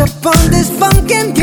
up on this funk and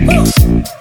Woo!